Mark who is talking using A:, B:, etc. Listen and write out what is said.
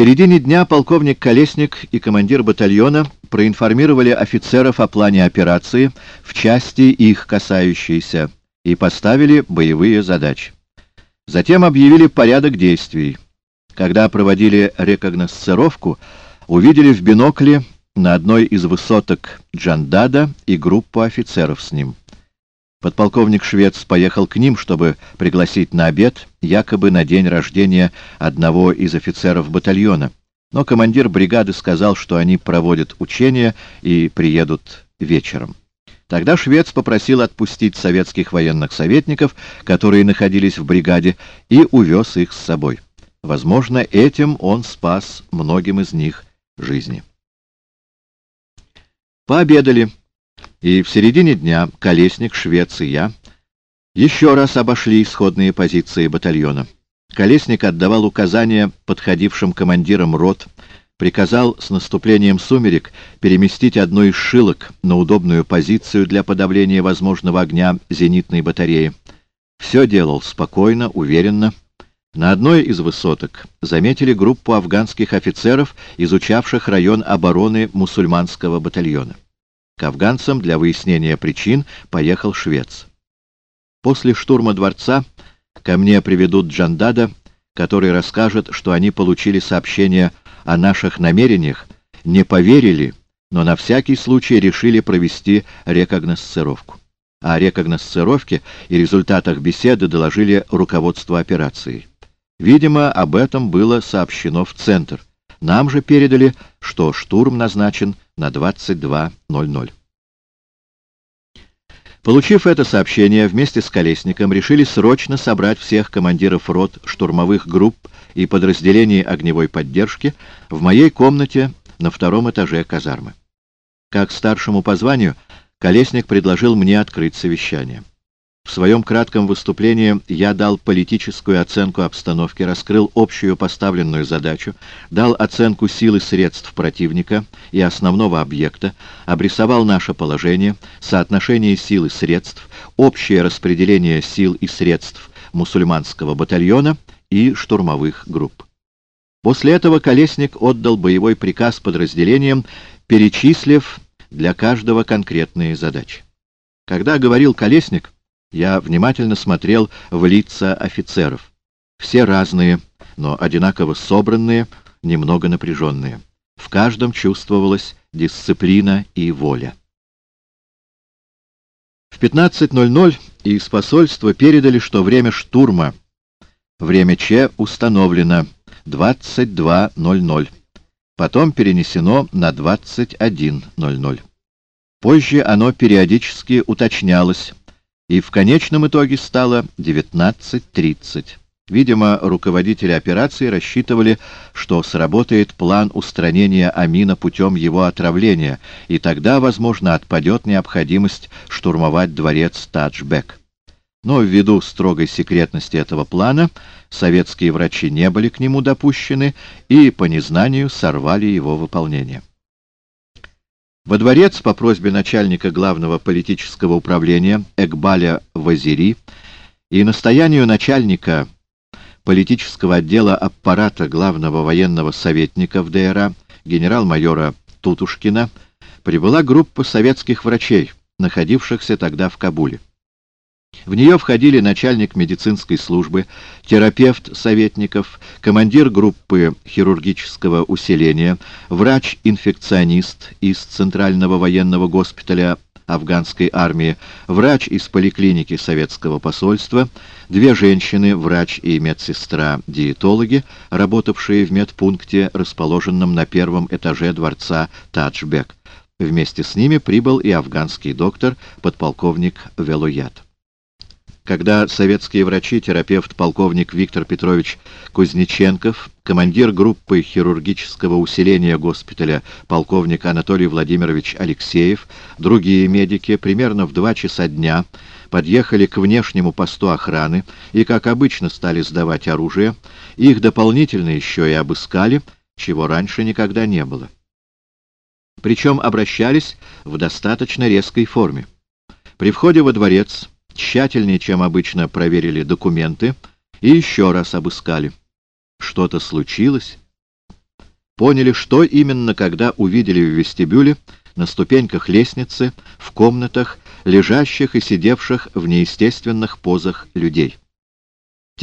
A: середине дня полковник Колесник и командир батальона проинформировали офицеров о плане операции в части их касающейся и поставили боевые задачи. Затем объявили порядок действий. Когда проводили рекогносцировку, увидели в бинокле на одной из высоток Джандада и группу офицеров с ним. Подполковник Швец поехал к ним, чтобы пригласить на обед, якобы на день рождения одного из офицеров батальона. Но командир бригады сказал, что они проводят учения и приедут вечером. Тогда Швец попросил отпустить советских военных советников, которые находились в бригаде, и увез их с собой. Возможно, этим он спас многим из них жизни. Пообедали, и в середине дня Колесник, Швец и я еще раз обошли исходные позиции батальона. Колесник отдавал указания подходившим командирам рот, приказал с наступлением сумерек переместить одну из шилок на удобную позицию для подавления возможного огня зенитной батареи. Все делал спокойно, уверенно, на одной из высоток заметили группу афганских офицеров, изучавших район обороны мусульманского батальона. К афганцам для выяснения причин поехал швец. После штурма дворца ко мне приведут Джандада, который расскажет, что они получили сообщение о наших намерениях, не поверили, но на всякий случай решили провести рекогносцировку. О рекогносцировке и результатах беседы доложили руководству операции. Видимо, об этом было сообщено в Центр. Нам же передали, что штурм назначен на 22.00. Получив это сообщение, вместе с Колесником решили срочно собрать всех командиров рот, штурмовых групп и подразделений огневой поддержки в моей комнате на втором этаже казармы. Как старшему по званию, Колесник предложил мне открыть совещание. В своем кратком выступлении я дал политическую оценку обстановки, раскрыл общую поставленную задачу, дал оценку сил и средств противника и основного объекта, обрисовал наше положение, соотношение сил и средств, общее распределение сил и средств мусульманского батальона и штурмовых групп. После этого Колесник отдал боевой приказ подразделениям, перечислив для каждого конкретные задачи. Когда говорил Колесник, я внимательно смотрел в лица офицеров. Все разные, но одинаково собранные, немного напряженные. В каждом чувствовалась дисциплина и воля. В 15.00 из посольства передали, что время штурма, время Ч установлено 22.00, потом перенесено на 21.00. Позже оно периодически уточнялось, и в конечном итоге стало 19.30. Видимо, руководители операции рассчитывали, что сработает план устранения Амина путем его отравления, и тогда, возможно, отпадет необходимость штурмовать дворец Таджбек. Но ввиду строгой секретности этого плана, советские врачи не были к нему допущены и по незнанию сорвали его выполнение. Во дворец по просьбе начальника главного политического управления Экбаля Вазири и настоянию начальника политического отдела аппарата главного военного советника в ДРА генерал-майора Тутушкина прибыла группа советских врачей, находившихся тогда в Кабуле. В нее входили начальник медицинской службы, терапевт советников, командир группы хирургического усиления, врач-инфекционист из Центрального военного госпиталя афганской армии, врач из поликлиники советского посольства, две женщины, врач и медсестра-диетологи, работавшие в медпункте, расположенном на первом этаже дворца Таджбек. Вместе с ними прибыл и афганский доктор, подполковник Велуят. Когда советские врачи, терапевт полковник Виктор Петрович Кузнеченков, командир группы хирургического усиления госпиталя полковник Анатолий Владимирович Алексеев, другие медики примерно в два часа дня подъехали к внешнему посту охраны и, как обычно, стали сдавать оружие, их дополнительно еще и обыскали, чего раньше никогда не было. Причем обращались в достаточно резкой форме. При входе во дворец тщательнее, чем обычно, проверили документы и еще раз обыскали. Что-то случилось? поняли, что именно, когда увидели в вестибюле, на ступеньках лестницы, в комнатах, лежащих и сидевших в неестественных позах людей.